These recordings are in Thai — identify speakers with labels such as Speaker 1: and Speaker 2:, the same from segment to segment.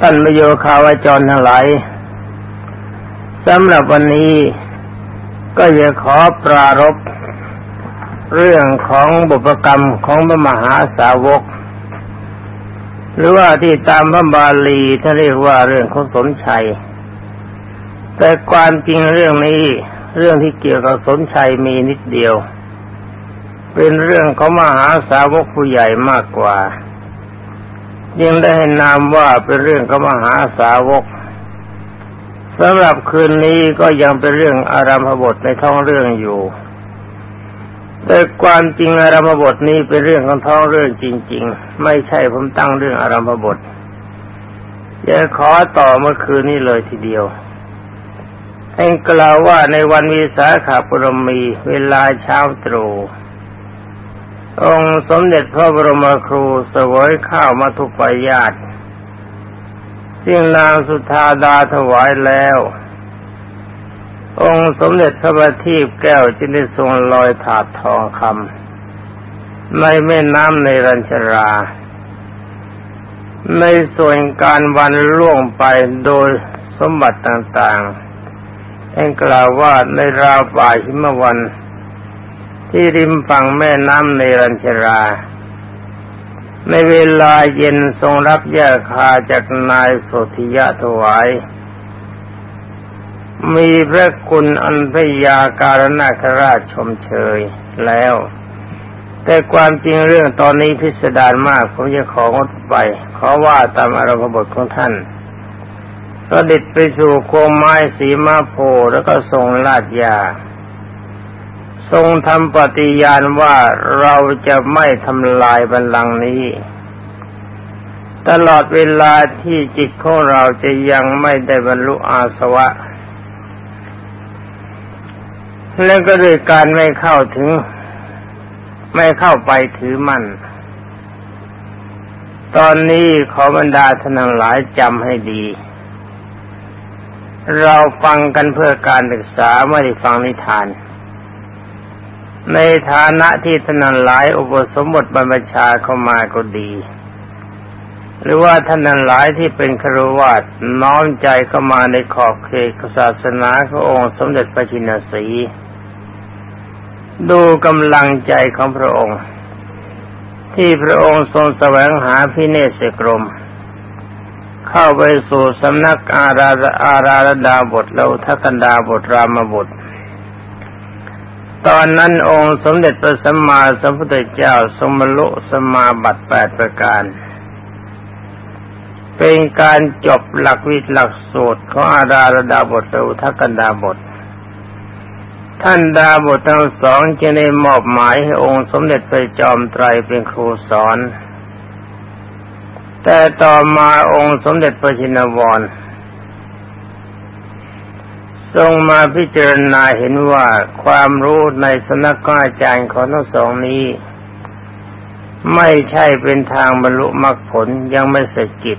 Speaker 1: ท่านมโยคาวาจรทั้งหลายสำหรับวันนี้ก็จะขอปรารบเรื่องของบุพกรรมของพระมหาสาวก หรือว่าที่ตามพระบาลีท่านเรียกว่าเรื่องของสนชัย แต่ความจริงเรื่องนี้เรื่องที่เกี่ยวกับสนชัยมีนิดเดียว เป็นเรื่องของมหาสาวกผู้ใหญ่มากกว่า ยังได้ให้นามว่าเป็นเรื่องของมหาสาวกสำหรับคืนนี้ก็ยังเป็นเรื่องอารามพบทในท้องเรื่องอยู่ แต่ความจริงอารามพบทนี้เป็นเรื่องของท้องเรื่องจริง ๆ ไม่ใช่ผมตั้งเรื่องอารามพบทจะขอต่อเมื่อคืนนี้เลยทีเดียวเองกล่าวว่าในวันวิสาขาปรมีเวลาเช้าตรู่ องค์สมเด็จพระบรมครูเสวยข้าวมาทุกปายาตซึ่งนางสุธาดาถวายแล้ว องค์สมเด็จพระบัณฑิตแก้วจึงได้ทรงลอยถาดทองคำในแม่น้ำในรัญชรา ในส่วนการวันล่วงไปโดยสมบัติต่างๆแห่งกล่าวว่าในราวป่าหิมวัน ที่ริมฝั่งแม่น้ำในรัญชรา ในเวลาเย็นทรงรับยาคาจากนายโสธิยะถวาย มีพระคุณอันพยาการนาคราชชมเชยแล้ว แต่ความจริงเรื่องตอนนี้พิสดารมาก ผมจะของดไป ขอว่าตามอารมณ์บทของท่านก็ดิดไปสู่โคมไม้สีมาโพแล้วก็ทรงลาดยา ทรงทำปฏิญาณว่าเราจะไม่ทำลายบัลลังก์นี้ ตลอดเวลาที่จิตของเราจะยังไม่ได้บรรลุอาสวะ และก็ด้วยการไม่เข้าถึง ไม่เข้าไปถือมั่น ตอนนี้ขอบรรดาท่านหลายจำให้ดี เราฟังกันเพื่อการศึกษาไม่ได้ฟังนิทาน ในฐานะที่ท่านหลายอุปสมบทบรรพชาเข้ามาก็ดี หรือว่าท่านหลายที่เป็นครวาสน้อมใจเข้ามาในขอบเขตศาสนาขององค์สมเด็จพระชินสีดูกำลังใจของพระองค์ ที่พระองค์ทรงแสวงหาพิเนศกรม เข้าไปสู่สำนักอาราอาราดาบทแล้วทักันดาบทรามบท ตอนนั้นองค์สมเด็จพระสัมมาสัมพุทธเจ้าสมลุสมาบัติแปดประการ เป็นการจบหลักวิหลักสูตรของอาดาระดาบทอุทกันดาบท ท่านดาบททั้งสองจะได้มอบหมายให้องค์สมเด็จพระจอมไตรเป็นครูสอน แต่ต่อมาองค์สมเด็จพระชินวร ทรงมาพิจารณาเห็นว่าความรู้ในสนักอาจารย์ของทั้งสองนี้ ไม่ใช่เป็นทางบรรลุมรรคผลยังไม่เสร็จกิจ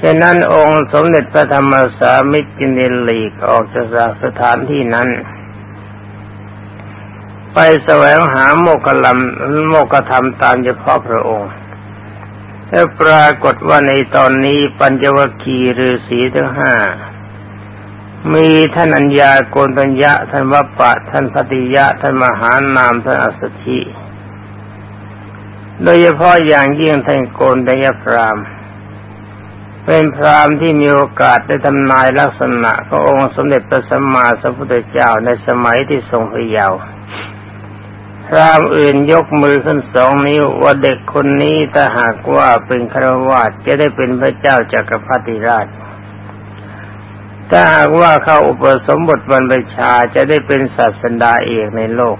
Speaker 1: ฉะนั้นองค์สมเด็จพระธรรมสามิตรจินเดลีกออกจากสถานที่นั้น ไปแสวงหาโมกขลัมโมกขธรรมตามเฉพาะพระองค์และปรากฏว่าในตอนนี้ปัญจวัคคีย์ฤาษีทั้งห้า มีท่านัญญาโกนตัญญะท่านวัปปะท่านปฏิยะท่านมหานามท่านอัสชิโดยเฉพาะอย่างยิ่งท่านโกนตัญญพรามเป็นพรามที่มีโอกาสได้ทำนายลักษณะขององค์สมเด็จพระสัมมาสัมพุทธเจ้าในสมัยที่ทรงพระเยาว์พรามอื่นยกมือขึ้นสองนิ้วว่าเด็กคนนี้ถ้าหากว่าเป็นครวาสจะได้เป็นพระเจ้าจากักรพรรดิราช ถ้าหากว่าเข้าอุปสมบทบรรพชาจะได้เป็นศาสดาเอกในโลก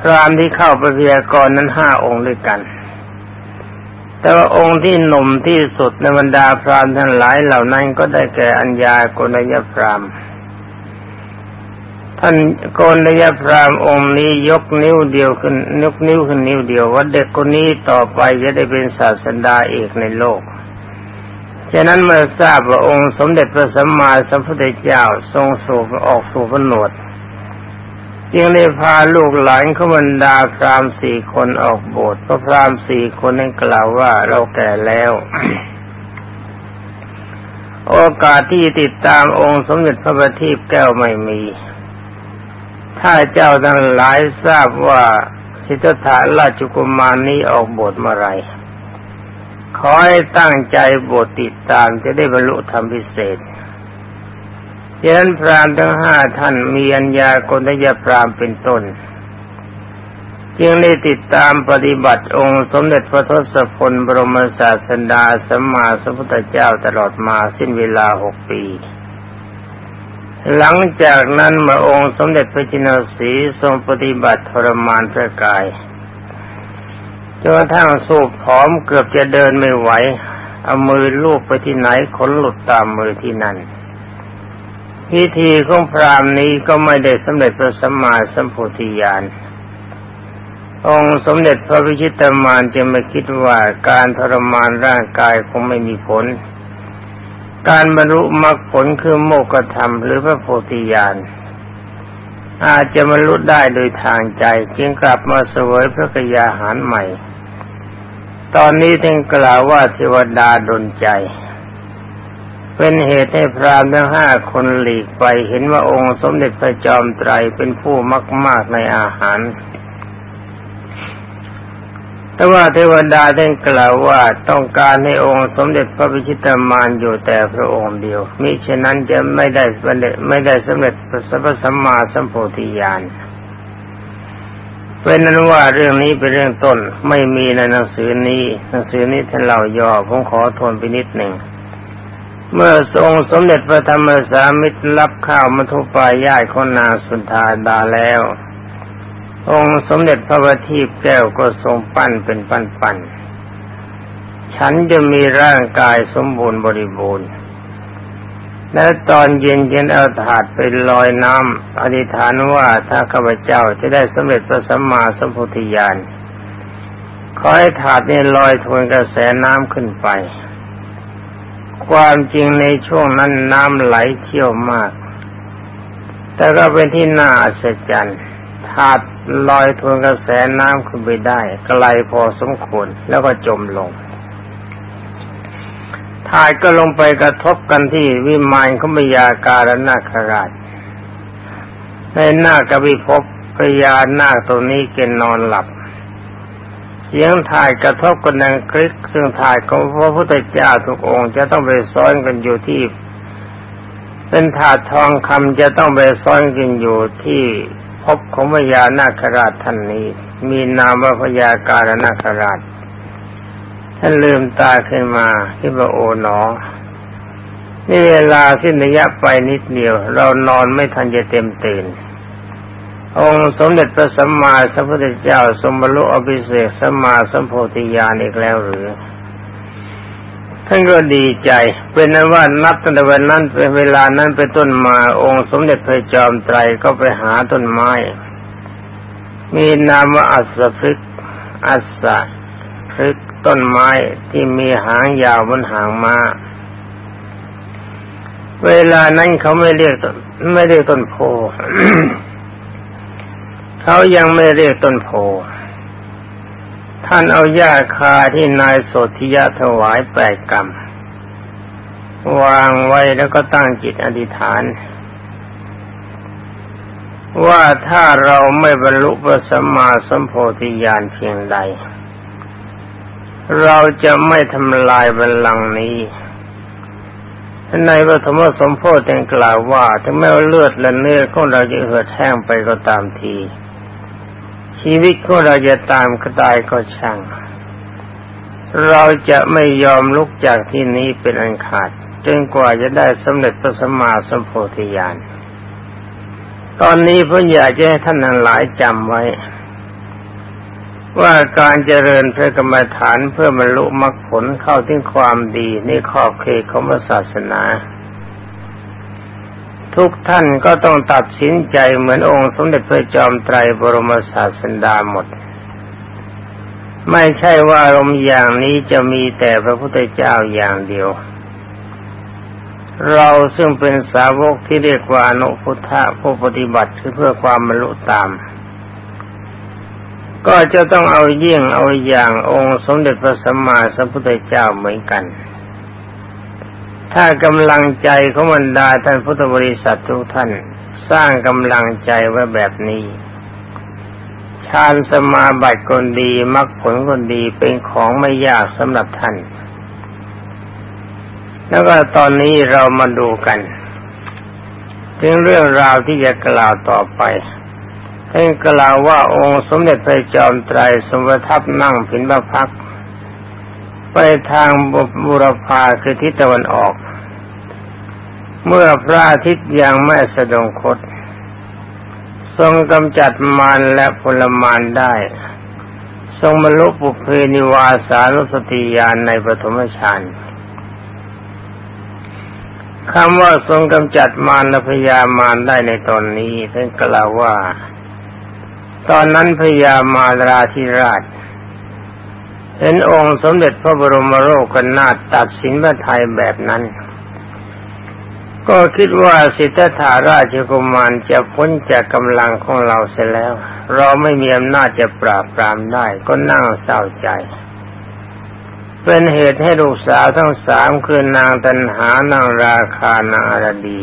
Speaker 1: พรามที่เข้าไปพยากรนั้นห้าองค์ด้วยกัน แต่ว่าองค์ที่หนุ่มที่สุดในบรรดาพรามทั้งหลายเหล่านั้นก็ได้แก่อัญญาโกนยพรามท่านโกนยพรามองค์นี้ยกนิ้วเดียวขึ้นยกนิ้วขึ้นนิ้วเดียวว่าเด็กคนนี้ต่อไปจะได้เป็นศาสดาเอกในโลก ฉะนั้นเมื่อทราบว่าองค์สมเด็จพระสัมมาสัมพุทธเจ้าทรงสู่ออกสู่พนวดจึงได้พาลูกหลานขบรรดาพรามสี่คนออกโบสถ์เพราะพรามสี่คนนั้นกล่าวว่าเราแก่แล้ว โอกาสที่ติดตามองค์สมเด็จพระบัณฑิตแก้วไม่มี ถ้าเจ้าทั้งหลายทราบว่าสิทธัตถะราชกุมารนี้ออกบทเมื่อไร ขอให้ตั้งใจบทติดตามจะได้บรรลุธรรมพิเศษเยันพรามทั้งห้าท่านมีอัญญากนยพรามเป็นต้น จึงได้ติดตามปฏิบัติองค์สมเด็จพระทศพลบรมศาสดาสัมมาสัมพุทธเจ้าตลอดมาสิ้นเวลาหกปี หลังจากนั้นมาองค์สมเด็จพระจินสีทรงปฏิบัติทรมานพระกาย จนกระทั่งสูบผอมเกือบจะเดินไม่ไหว เอามือลูบไปที่ไหนขนหลุดตามมือที่นั่นพิธีของพรามนี้ก็ไม่ได้สำเร็จพระสัมมาสัมโพธิญาณองค์สมเด็จพระวิชิตามานจะไม่คิดว่าการทรมานร่างกายคงไม่มีผล การบรรลุมรรคผลคือโมกขธรรมหรือพระโพธิญาณอาจจะบรรลุได้โดยทางใจ จึงกลับมาเสวยพระกยาหารใหม่ ตอนนี้ท่านกล่าวว่าเทวดาดลใจ เป็นเหตุให้พรามทั้งห้าคนหลีกไปเห็นว่าองค์สมเด็จพระจอมไตรเป็นผู้มักมากในอาหาร แต่ว่าเทวดาได้กล่าวว่าต้องการให้องค์สมเด็จพระพิชิตามานอยู่แต่พระองค์เดียวมิฉะนั้นจะไม่ได้ไม่ได้สำเร็จพระสัมมาสัมโพธิญาณ เป็นนั้นว่าเรื่องนี้เป็นเรื่องต้นไม่มีในหนังสือนี้ หนังสือนี้ท่านเล่าย่อผมขอทนไปนิดหนึ่ง เมื่อทรงสมเด็จพระธรรมสามิตรรับข้าวมัทุปายาตของนางสุนทาดาแล้ว องค์สมเด็จพระบัณฑิตแก้วก็ทรงปั้นเป็นปั้นปั้นฉันจะมีร่างกายสมบูรณ์บริบูรณ์ และตอนเย็นเย็นเอาถาดไปลอยน้ำอธิษฐานว่าถ้าข้าพเจ้าจะได้สำเร็จพระสัมมาสัมพุทธญาณขอให้ถาดนี้ลอยทวนกระแสน้ำขึ้นไป ความจริงในช่วงนั้นน้ำไหลเที่ยวมาก แต่ก็เป็นที่น่าอัศจรรย์ถาดลอยทวนกระแสน้ำขึ้นไปได้ไกลพอสมควรแล้วก็จมลง ถาดก็ลงไปกระทบกันที่วิมานขมยาการนาคราชในหน้ากบิภพพยานาคตัวนี้เกนนอนหลับเสียงถ่ายกระทบกันดังคลิกซึ่งถ่ายของพระพุทธเจ้าทุกองค์จะต้องไปซ้อนกันอยู่ที่ เป็นถาดทองคำจะต้องไปซ้อนกันอยู่ที่พบของพญานาคราชท่านนี้ มีนามว่าพญาการนาคราช ท่านลืมตาขึ้นมาที่ว่าโอ๋หนอ นี่เวลาสิ้นระยะไปนิดเดียว เรานอนไม่ทันจะเต็มตื่น องค์สมเด็จพระสัมมาสัมพุทธเจ้าสมบรรลุอภิเศษสัมมาสัมโพธิญาณอีกแล้วหรือท่านก็ดีใจ เป็นนั้นว่านับตั้งแต่วันนั้นเป็นเวลานั้นไปต้นมา องค์สมเด็จพระจอมไตรก็ไปหาต้นไม้ มีนามว่าอัศพฤกอัศพฤก ต้นไม้ที่มีหางยาวบนหางมา้า เวลานั้นเขาไม่เรียกไม่เรียกต้นโพเขายังไม่เรียกต้นโพท่านเอาหญ้าคาที่นายโสธิยะถวายแปดกรรมวางไว้แล้วก็ตั้งจิตอธิษฐาน ว่าถ้าเราไม่บรรลุพระสัมมาสัมโพธิญาณเพียงใด เราจะไม่ทำลายบัลลังก์นี้ ในพระธรรมสมโพธิกล่าวว่าถึงแม้ว่าเลือดและเนื้อของเราจะเหือดแห้งไปก็ตามที ชีวิตของเราจะตามก็ตายก็ช่าง เราจะไม่ยอมลุกจากที่นี้เป็นอันขาดจนกว่าจะได้สำเร็จพระสัมมาสัมโพธิญาณตอนนี้ผมอยากจะให้ท่านทั้งหลายจำไว้ ว่าการเจริญพระกรรมฐานเพื่อบรรลุมรรคผลเข้าถึงความดีในขอบเขตของศาสนา ทุกท่านก็ต้องตัดสินใจเหมือนองค์สมเด็จพระจอมไตรบรมศาสดาหมด ไม่ใช่ว่าอารมอย่างนี้จะมีแต่พระพุทธเจ้าอย่างเดียว เราซึ่งเป็นสาวกที่เรียกว่าอนุพุทธะผู้ปฏิบัติคือเพื่อความบรรลุตาม ก็จะต้องเอาเยี่ยงเอาอย่างองค์สมเด็จพระสัมมาสัมพุทธเจ้าเหมือนกัน ถ้ากำลังใจของบรรดาท่านพุทธบริษัททุกท่านสร้างกำลังใจไว้แบบนี้ฌานสมาบัติคนดีมรรคผลคนดีเป็นของไม่ยากสำหรับท่าน แล้วก็ตอนนี้เรามาดูกันถึงเรื่องราวที่จะกล่าวต่อไป ท่านกล่าวว่าองค์สมเด็จพระจอมไตรสมประทับนั่งผินบพัก ไปทางบุรพาคือทิศตะวันออก เมื่อพระอาทิตย์ยังไม่สะดงคต ทรงกำจัดมารและพลมารได้ ทรงบรรลุปุเพนิวาสานุสติญาณในปฐมฌานคำว่าทรงกำจัดมารและพยามารได้ในตอนนี้ท่านกล่าวว่า ตอนนั้นพยามาราธิราชเห็นองค์สมเด็จพระบรมโลกนาถตัดสินพระไทยแบบนั้น ก็คิดว่าสิทธัตถาราชกุมารจะพ้นจากกำลังของเราเสียแล้ว เราไม่มีอำนาจจะปราบปรามได้ก็นั่งเศร้าใจ เป็นเหตุให้ลูกสาวทั้งสามคือนางตันหานางราคานางอารดี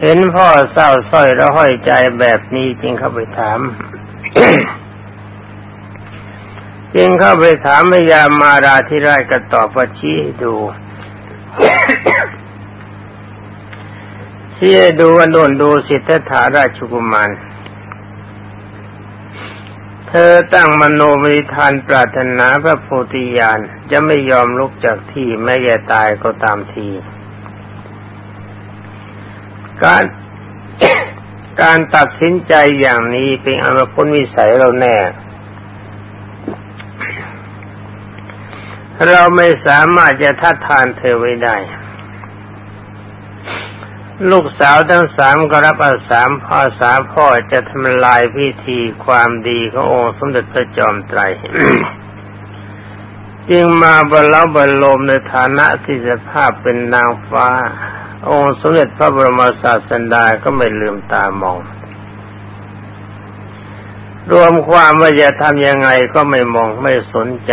Speaker 1: เห็นพ่อเศร้าส้อยแล้วห้อยใจแบบนี้จึงเข้าไปถามจึงเข้าไปถามพยามาราธิราชก็ตอบว่าชี้ดูที่ดูอันโดนดูสิทธัตถาราชกุมารเธอตั้งมโนวิธานปรารถนาพระโพธิญาณจะไม่ยอมลุกจากที่แม้จะตายก็ตามที การการตัดสินใจอย่างนี้เป็นอนุพ้นวิสัยเราแน่ เราไม่สามารถจะทัดทานเธอไว้ได้ ลูกสาวทั้งสามก็รับอาสามพ่อสาพ่อจะทำลายพิธีความดีขององค์สมเด็จพระจอมไตรจึงมาบรรลบรรลมในฐานะที่สภาพเป็นนางฟ้า องค์สมเด็จพระบรมศาสดาก็ไม่ลืมตามอง รวมความว่าจะทำยังไงก็ไม่มองไม่สนใจ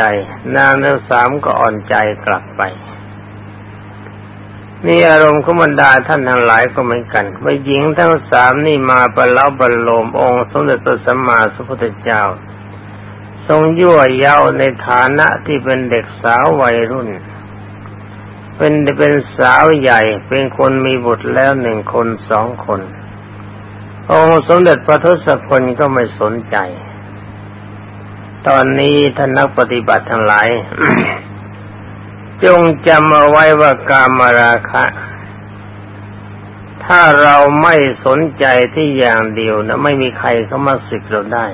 Speaker 1: นางทั้งสามก็อ่อนใจกลับไปนี่อารมณ์ของบรรดาท่านทั้งหลายก็เหมือนกันว่าหญิงทั้งสามนี่มาประเล้าบรรโลมองค์สมเด็จพระสัมมาสัมพุทธเจ้า ทรงยั่วเย้าในฐานะที่เป็นเด็กสาววัยรุ่น เป็นเป็นสาวใหญ่ เป็นคนมีบุตรแล้วหนึ่งคนสองคน องค์สมเด็จพระทศพลก็ไม่สนใจ ตอนนี้ท่านนักปฏิบัติทั้งหลาย จงจำเอาไว้ว่ากามราคะ ถ้าเราไม่สนใจที่อย่างเดียวนะไม่มีใครเข้ามาสึกเราได้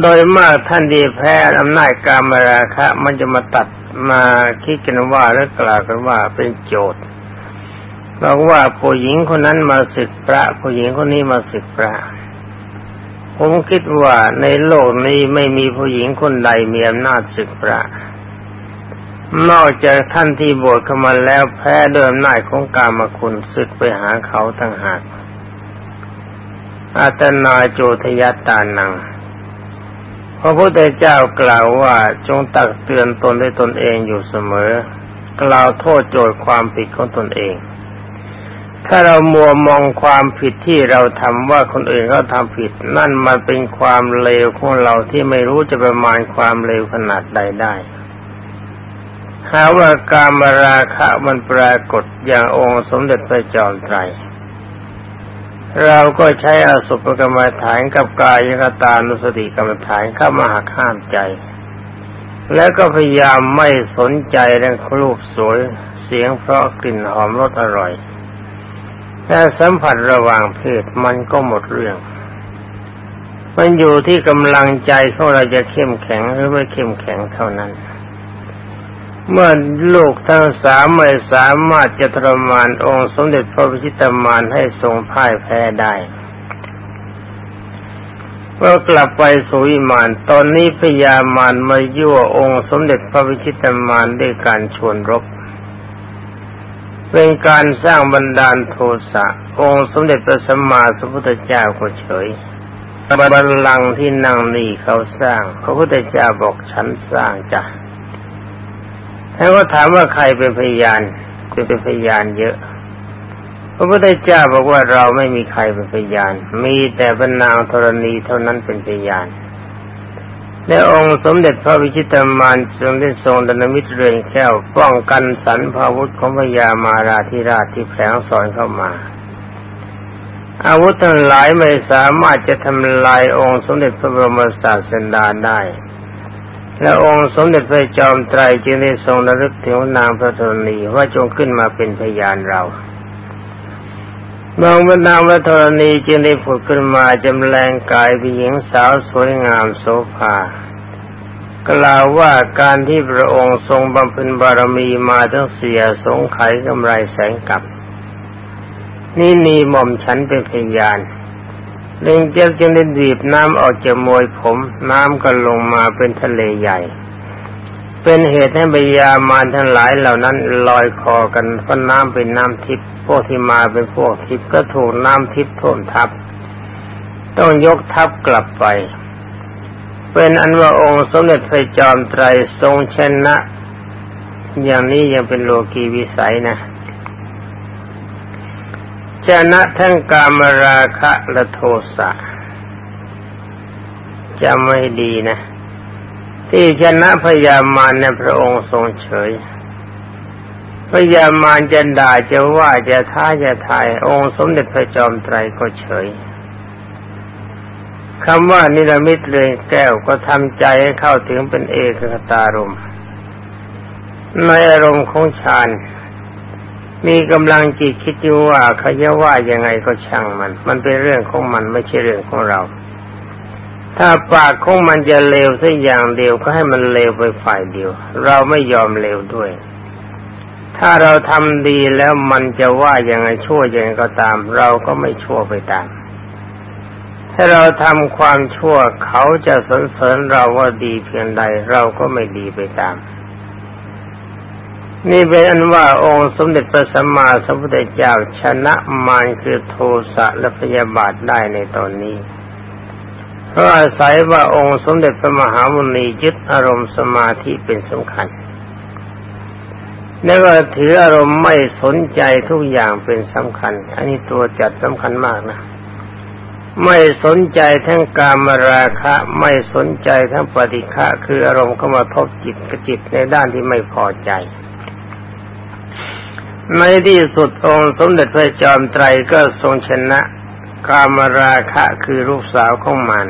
Speaker 1: โดยมากท่านดีแพ้อำนาจกามราคะ มันจะมาตัด มาคิดกันว่าและกล่าวกันว่าเป็นโจทย์บอกว่าผู้หญิงคนนั้นมาศึกพระ ผู้หญิงคนนี้มาศึกพระ ผมคิดว่าในโลกนี้ไม่มีผู้หญิงคนใดมีอำนาจศึกพระ นอกจากท่านที่บวชเข้ามาแล้วแพ้เดิมหน่ายของกามคุณศึกไปหาเขาตั้งหากอาตนาโจทยตานัง พระพุทธเจ้ากล่าวว่าจงตักเตือนตนด้วยตนเองอยู่เสมอ กล่าวโทษโจทย์ความผิดของตนเอง ถ้าเรามัวมองความผิดที่เราทำว่าคนอื่นเขาทำผิด นั่นมันเป็นความเลวของเราที่ไม่รู้จะประมาณความเลวขนาดใดได้หาว่าการมราคะมันปรากฏอย่างองค์สมเด็จพระจอมไตร เราก็ใช้อสุภกรรมฐานกับกายกตานุสติกรรมฐานเข้ามาหักห้ามใจ แล้วก็พยายามไม่สนใจเรื่องรูปสวยเสียงเพราะกลิ่นหอมรสอร่อย แต่สัมผัสระหว่างเพศมันก็หมดเรื่อง มันอยู่ที่กำลังใจของเราจะเข้มแข็งหรือไม่เข้มแข็งเท่านั้น เมื่อลูกทั้งสามไม่สามารถจะทรมานองค์สมเด็จพระพิชิตมานให้ทรงพ่ายแพ้ได้ก็กลับไปสู่วิมาน ตอนนี้พญามารมายั่วองค์สมเด็จพระวิชิตมารด้วยการชวนรบ เป็นการสร้างบันดาลโทสะ องค์สมเด็จพระสัมมาสัมพุทธเจ้าก็เฉยบัลลังก์ที่นั่งนี่เขาสร้าง พระพุทธเจ้าบอกฉันสร้างจ้ะ ท่านก็ถามว่าใครเป็นพยานเป็นพยานเยอะ พระพุทธเจ้าบอกว่าเราไม่มีใครเป็นพยาน มีแต่บรรนางธรณีเท่านั้นเป็นพยานในองค์สมเด็จพระวิชิตามานทรงได้ทรงดนมิตรเรือนแก้วป้องกันสันพาวุธของพญามาราธิราชที่แฝงสอนเข้ามา อาวุธทั้งหลายไม่สามารถจะทำลายองค์สมเด็จพระบรมศาสดาได้ และองค์สมเด็จพระจอมไตรจึงได้ทรงระลึกถึงนางพระธรณีว่าจงขึ้นมาเป็นพยานเรานางบรรดาวัธรณีจึงได้ผุดขึ้นมาจำแรงกายเป็นหญิงสาวสวยงามโสภากล่าวว่าการที่พระองค์ทรงบำเพ็ญบารมีมาทั้งเสียสงไขกำไรแสงกับ นี่มีหม่อมฉันเป็นพยาน เล่งเจ้าจึงได้ดีบน้ำออกจากมวยผม น้ำก็ลงมาเป็นทะเลใหญ่ เป็นเหตุให้บยามารทั้งหลายเหล่านั้นลอยคอกันเพราะน้ำเป็นน้ำทิพย์พวกที่มาเป็นพวกทิพย์ก็ถูกน้ำทิพย์ท่วมทับ ต้องยกทัพกลับไป เป็นอันว่าองค์สมเด็จพระจอมไตรทรงชนะ อย่างนี้ยังเป็นโลกีวิสัยนะ ชนะทั้งกามราคะและโทสะจำไม่ดีนะ ที่ชนะพยามารในพระองค์ทรงเฉยพยามารจะด่าจะว่าจะท้าจะทายองค์สมเด็จพระจอมไตรก็เฉยคำว่านิรมิตเลยแก้วก็ทำใจให้เข้าถึงเป็นเอกคตารมในอารมณ์ของฌาน มีกำลังจิตคิดอยู่ว่าเขาจะว่ายังไงก็ช่างมัน มันเป็นเรื่องของมันไม่ใช่เรื่องของเรา ถ้าปากของมันจะเลวสักอย่างเดียวก็ให้มันเลวไปฝ่ายเดียว เราไม่ยอมเลวด้วย ถ้าเราทำดีแล้วมันจะว่ายังไงชั่วยังไงก็ตาม เราก็ไม่ชั่วไปตาม ถ้าเราทำความชั่วเขาจะสรรเสริญเราว่าดีเพียงใด เราก็ไม่ดีไปตาม นี่เป็นอันว่าองค์สมเด็จพระสัมมาสัมพุทธเจ้าชนะมารคือโทสะและพยาบาทได้ในตอนนี้เพราะอาศัยว่าองค์สมเด็จพระมหามุนียึดอารมณ์สมาธิเป็นสำคัญ แล้วก็ถืออารมณ์ไม่สนใจทุกอย่างเป็นสำคัญ อันนี้ตัวจัดสำคัญมากนะไม่สนใจทั้งกามราคะ ไม่สนใจทั้งปฏิฆะคืออารมณ์เข้ามาทบจิตกระจิตในด้านที่ไม่พอใจ ในที่สุดองค์สมเด็จพระจอมไตรก็ทรงชนะกามราคะคือลูกสาวของมัน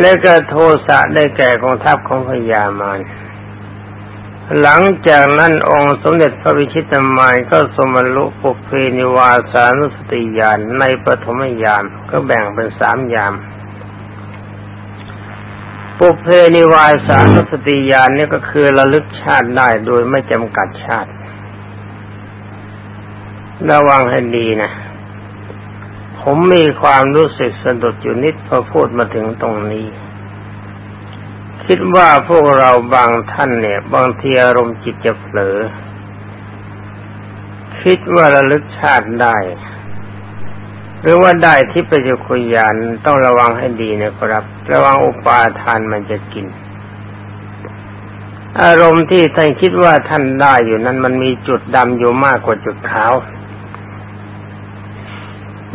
Speaker 1: และก็โทสะได้แก่กองทัพของพญามารหลังจากนั้นองค์สมเด็จพระวิชิตามายก็สมรุปุเพนิวาสานุสติญาณในปฐมญาณก็แบ่งเป็นสามยาม ปุเพนิวาสานุสติญาณนี่ก็คือระลึกชาติได้โดยไม่จำกัดชาติ ระวังให้ดีนะ ผมมีความรู้สึกสะดุดอยู่นิดพอพูดมาถึงตรงนี้ คิดว่าพวกเราบางท่านเนี่ย บางทีอารมณ์จิตจะเผลอ คิดว่าระลึกชาติได้ หรือว่าได้ที่ปัจจุคยานต้องระวังให้ดีนะครับ ระวังอุปาทานมันจะกินอารมณ์ที่ท่านคิดว่าท่านได้อยู่นั้นมันมีจุดดำอยู่มากกว่าจุดขาว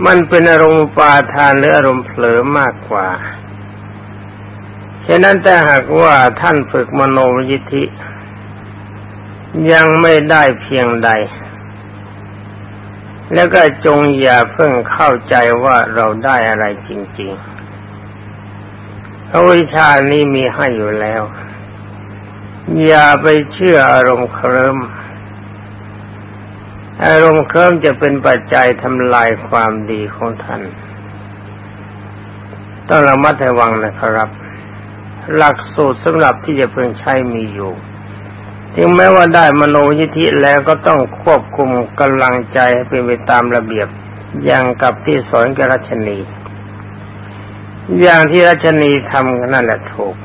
Speaker 1: มันเป็นอารมณ์ปาทานหรืออารมณ์เผลอมากกว่า ฉะนั้นแต่หากว่าท่านฝึกมโนวิยิธิ ยังไม่ได้เพียงใด แล้วก็จงอย่าเพิ่งเข้าใจว่าเราได้อะไรจริงๆพระวิชานี้มีให้อยู่แล้ว อย่าไปเชื่ออารมณ์เคลิ้ม อารมณ์เคลิ้มจะเป็นปัจจัยทำลายความดีของท่าน ต้องระมัดระวังนะครับ หลักสูตรสำหรับที่จะเพิ่งใช้มีอยู่ถึงแม้ว่าได้มโนยิธิแล้วก็ต้องควบคุมกำลังใจให้เป็นไปตามระเบียบ อย่างกับที่สอนกรัชนี อย่างที่รัชนีทำนั่นแหละถูก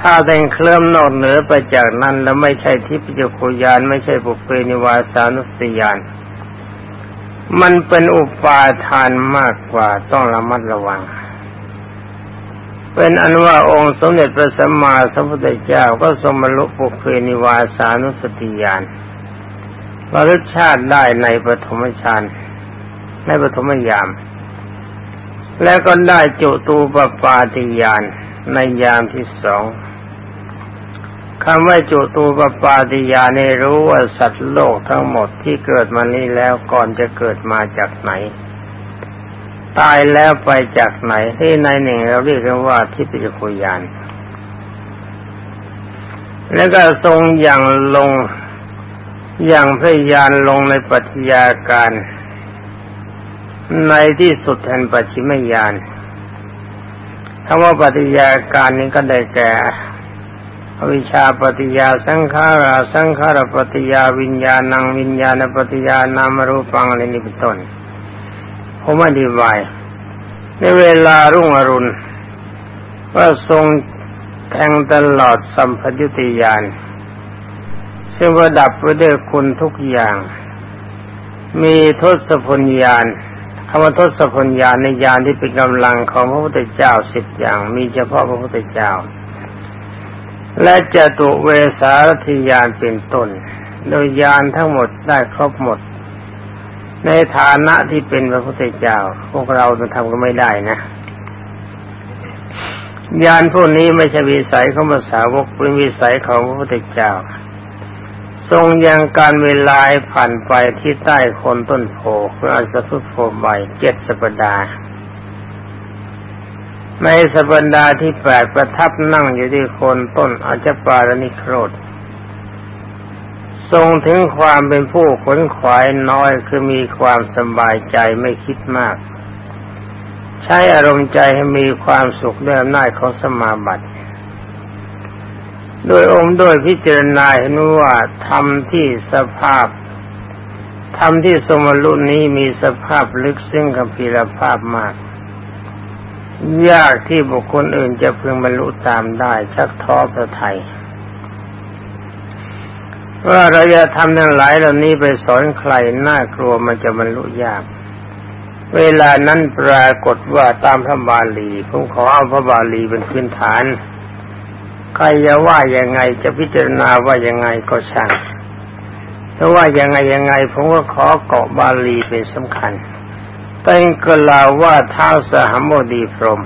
Speaker 1: ถ้าแต่งเคลื่อนนอกเหนือไปจากนั้น แล้วไม่ใช่ทิพยคุยานไม่ใช่ปุเพนิวาสานุสติยาน มันเป็นอุปาทานมากกว่าต้องระมัดระวัง เป็นอันว่าองค์สมเด็จพระสัมมาสัมพุทธเจ้าก็สมรุปุเพนิวาสานุสติยานระลึกชาติได้ในปฐมฌานในปฐมยาม แล้วก็ได้จุตูปปาติยานในยามที่สอง คำว่าจุตูปปาติยานให้รู้ว่าสัตว์โลกทั้งหมดที่เกิดมานี้แล้วก่อนจะเกิดมาจากไหน ตายแล้วไปจากไหนที่ในหนึ่งเราเรียกกันว่าทิพยคุยาน แล้วก็ทรงอย่างลงอย่างพยานลงในปัจจัยาการ ในที่สุดแห่งปัจฉิมยานคำว่าปฏิยาการนี้ก็ได้แก่ อวิชาปฏิยาสังขาราสังขารปฏิยาวิญญาณังวิญญาณปฏิยานามรูปังอะไรนี้เป็นต้นผมอธิบาย ในเวลารุ่งอรุณก็ทรงแทงตลอดสัมพยุติยานซึ่งประดับไว้ด้วยคุณทุกอย่าง มีทศพลยานคำว่าทศพลยานในยานที่เป็นกำลังของพระพุทธเจ้าสิบอย่าง มีเฉพาะพระพุทธเจ้า และจตุเวสารธิยานเป็นต้น โดยยานทั้งหมดได้ครบหมด ในฐานะที่เป็นพระพุทธเจ้า พวกเราจะทำก็ไม่ได้นะยานพวกนี้ไม่ใช่วิสัยของภาษาวกเป็นวิสัยของพระพุทธเจ้า ทรงยังการเวลาผ่านไปที่ใต้คนต้นโพคืออาสพุทโพใบเจ็ดสัปดาห์ ในสัปดาห์ที่แปดประทับนั่งอยู่ที่โคนต้นอาจปาลนิโครธทรงถึงความเป็นผู้ขนขวายน้อยคือมีความสบายใจไม่คิดมาก ใช้อารมณ์ใจให้มีความสุขด้วยอำนาจของสมาบัติโดยองค์โดยพิจารณาเห็นว่าธรรมที่สภาพธรรมที่สมรุนนี้มีสภาพลึกซึ้งกับพีรภาพมาก ยากที่บุคคลอื่นจะพึงบรรลุตามได้ ชักท้อพระไทยว่าเราจะทำทั้งหลายเหล่านี้ไปสอนใครน่ากลัวมันจะบรรลุยาก เวลานั้นปรากฏว่าตามพระบาลีผมขอเอาพระบาลีเป็นพื้นฐาน ใครจะว่ายังไงจะพิจารณาว่ายังไงก็ช่างถ้าว่ายังไงยังไงผมก็ขอเกาะบาลีเป็นสำคัญ ตั้งกล่าวว่าเท้าสหมดีพรม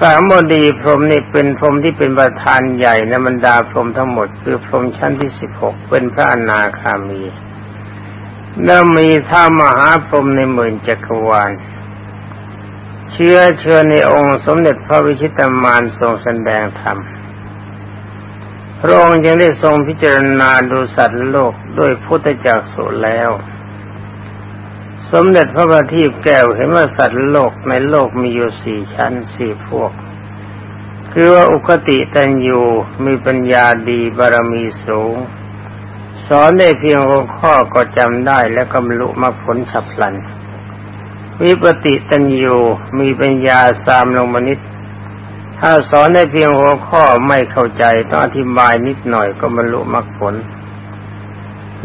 Speaker 1: สามดีพรมนี่เป็นพรมที่เป็นประธานใหญ่ในบรรดาพรมทั้งหมด คือพรมชั้นที่สิบหกเป็นพระอนาคามี แล้วมีท่ามหาพรมในหมื่นจักรวาลเชื้อเชิญในองค์สมเด็จพระวิชิตามานทรงแสดงธรรมพระองค์ยังได้ทรงพิจารณาดูสัตว์โลกด้วยพุทธจักสุแล้ว สมเด็จพระบัณฑิตแก้วเห็นว่าสัตว์โลกในโลกมีอยู่สี่ชั้นสี่พวก คือว่าอุคติตันยูมีปัญญาดีบารมีสูง สอนได้เพียงหัวข้อก็จำได้และก็บรรลุมรรคผลฉับพลัน วิปติตัญญูมีปัญญาสามลงมนิดถ้าสอนได้เพียงหัวข้อไม่เข้าใจต้องอธิบายนิดหน่อยก็บรรลุมรรคผล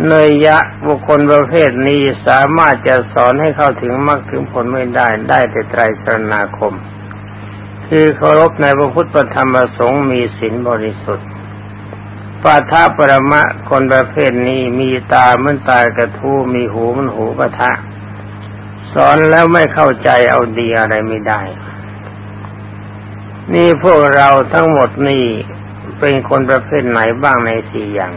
Speaker 1: เนยยะบุคคลประเภทนี้สามารถจะสอนให้เข้าถึงมรรคถึงผลไม่ได้ได้แต่ไตรสรณาคม คือเคารพในพระพุทธธรรมประสงค์มีศีลบริสุทธิ์ปาทาปรมะคนประเภทนี้มีตาเหมือนตากระทู้มีหูเหมือนหูกระทะ สอนแล้วไม่เข้าใจเอาดีอะไรไม่ได้ นี่พวกเราทั้งหมดนี่เป็นคนประเภทไหนบ้างในสี่อย่าง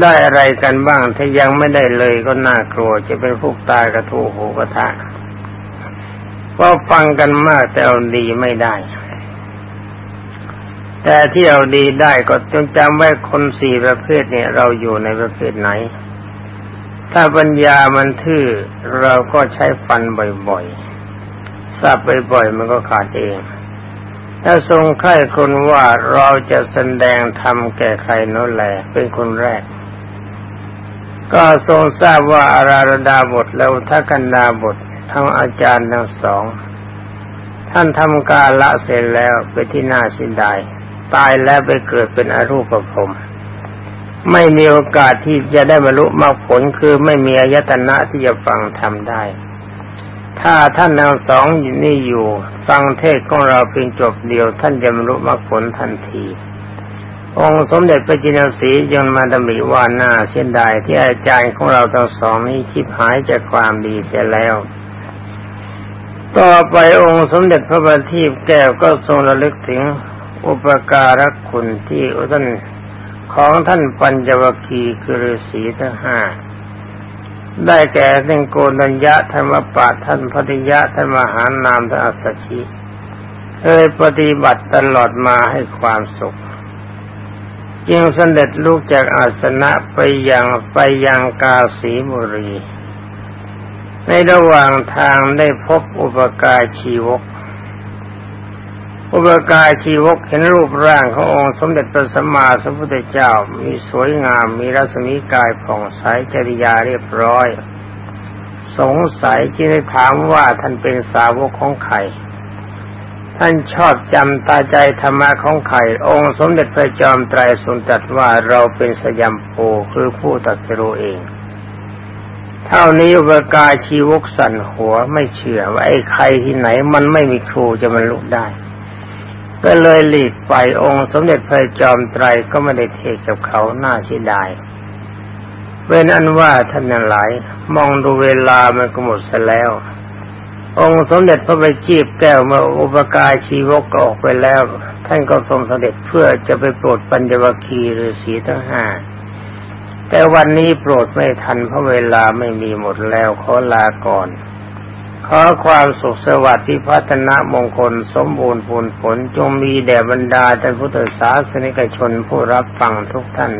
Speaker 1: ได้อะไรกันบ้างถ้ายังไม่ได้เลยก็น่ากลัวจะเป็นพวกตายกระทูหูกระทะก็ฟังกันมากแต่เอาดีไม่ได้ แต่ที่เอาดีได้ก็จงจำไว้คนสี่ประเภทเนี่ย เราอยู่ในประเภทไหน ถ้าปัญญามันทื่อเราก็ใช้ฟันบ่อยๆสับบ่อยๆมันก็ขาดเอง ถ้าทรงใคร่คนว่าเราจะแสดงธรรมแก่ใครนั่นแหละเป็นคนแรก ก็ทรงทราบว่าอาราดาบทแล้วทักันดาบททางอาจารย์ทั้งสอง ท่านทำกาละเสร็จแล้วไปที่น่าสินดายตายแล้วไปเกิดเป็นอรูปภพไม่มีโอกาสที่จะได้บรรลุมรรคผลคือไม่มีอายตนะที่จะฟังทำได้ ถ้าท่านทั้งสองอยู่นี่อยู่ ฟังเทศของเราเพียงจบเดียว ท่านจะบรรลุมรรคผลทันที องค์สมเด็จพระจินสียังมาดำริว่าหน้าเช่นใดที่อาจารย์ของเราทั้งสองนี้คิดหายจากความดีเสียแล้ว ต่อไปองค์สมเด็จพระบัณฑิตแก้วก็ทรงระลึกถึงอุปการะคุณที่ท่านของท่านปัญจวคีคือฤาษีทั้งห้า ได้แก่ท่านโกนัญญะธรรมปาท่านพัทยะท่านมหานามท่านอัสชิเคยปฏิบัติตลอดมาให้ความสุข จึงเสด็จลูกจากอาสนะไปยังไปยังกาสีบุรี ในระหว่างทางได้พบอุปการชีวก อุปการชีวกเห็นรูปร่างขององค์สมเด็จพระสัมมาสัมพุทธเจ้ามีสวยงามมีรัศมีกายผ่องใสจริยาเรียบร้อย สงสัยที่ได้ถามว่าท่านเป็นสาวกของใครท่านชอบจำตาใจธรรมะของใครองค์สมเด็จพระจอมไตรทรงตรัสว่าเราเป็นสยามโพคือผู้ตัดสู้เอง เท่านี้อุปกาชีวกสั่นหัวไม่เชื่อว่าไอ้ใครที่ไหนมันไม่มีครูจะมันลุกได้ ก็เลยหลีกไปองค์สมเด็จพระจอมไตรก็ไม่ได้เทศกับเขาหน้าเสียดายเป็นอันว่าท่านนั้นหลาย มองดูเวลามันก็หมดซะแล้ว องค์สมเด็จพระบัณฑิตแก้วมื่ออุปการชีวกออกไปแล้ว ท่านก็ทรงเสด็จเพื่อจะไปโปรดปัญญวคีหรือสีทั้งห้าแต่วันนี้โปรดไม่ทันเพราะเวลาไม่มีหมดแล้วขอลาก่อน ขอความสุขสวัสดิ์ที่พัฒนามงคลสมบูรณ์ผลผลจงมีแด่บรรดาท่านพุทธศาสนิกชนผู้รับฟังทุกท่าน